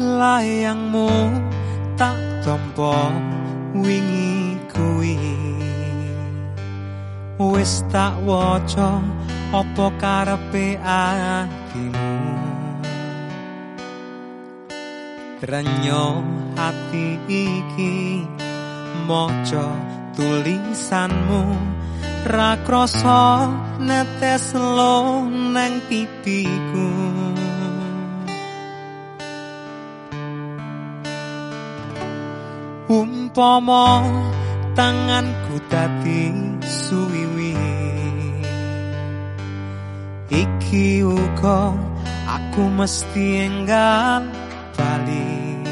layangmu tak tompo wingi kuwi. Wis tak waca apa karepe atimu Renyo hati iki maca tulisanmu. Ra krasa netes lo nang pipiku umpama tanganku dadi suwiwi. Iki uga aku mesti enggal bali.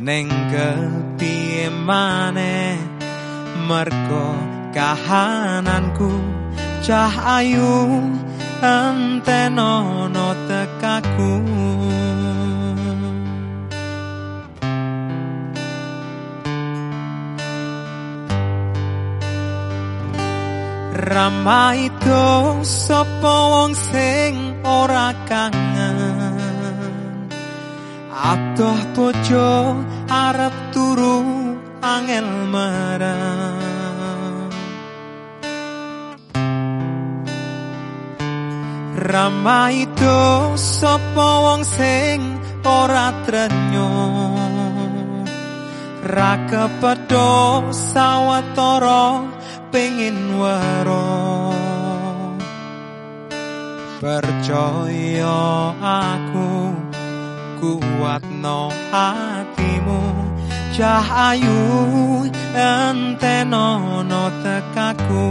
Ning kepiye maneh mergo kahananku cah ayu antenono tekaku Rama itu sapa wong sing ora kangen. Atuh bojo arep turu angel marang Rama itu sapa wong sing ora trenyo Ra kepedho sawetara kepingin waro percaya aku kuat no hatimu cahayu enteno no tekaku.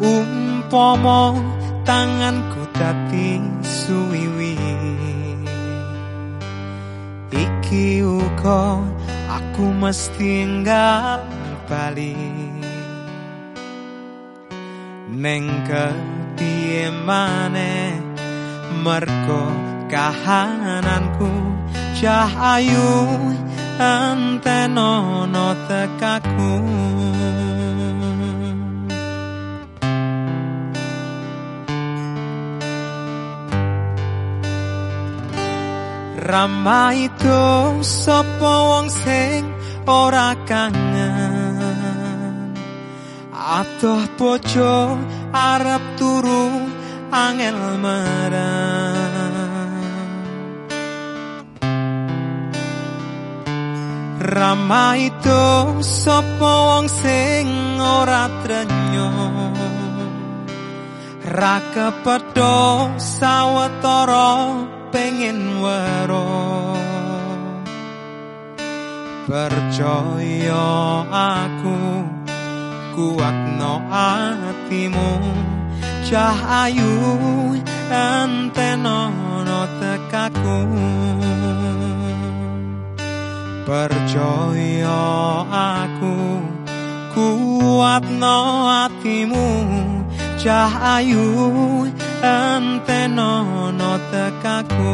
Umpomo tanganku tati suwiwi. Iki uga aku mesti enggal bali. Neng kepiye maneh mergo kahananku. Cahayu antenono tekaku Rama itu sapa wong sing ora kangen? Atuh bojo arep turu angel marang Rama itu sapa wong sing ora trenyo Ra kepedho sawetara pengen waro. Percaya aku kuat no hatimu Cahayu anteno no tekaku. Percaya aku kuat no hatimu Cahayu anteno no tekaku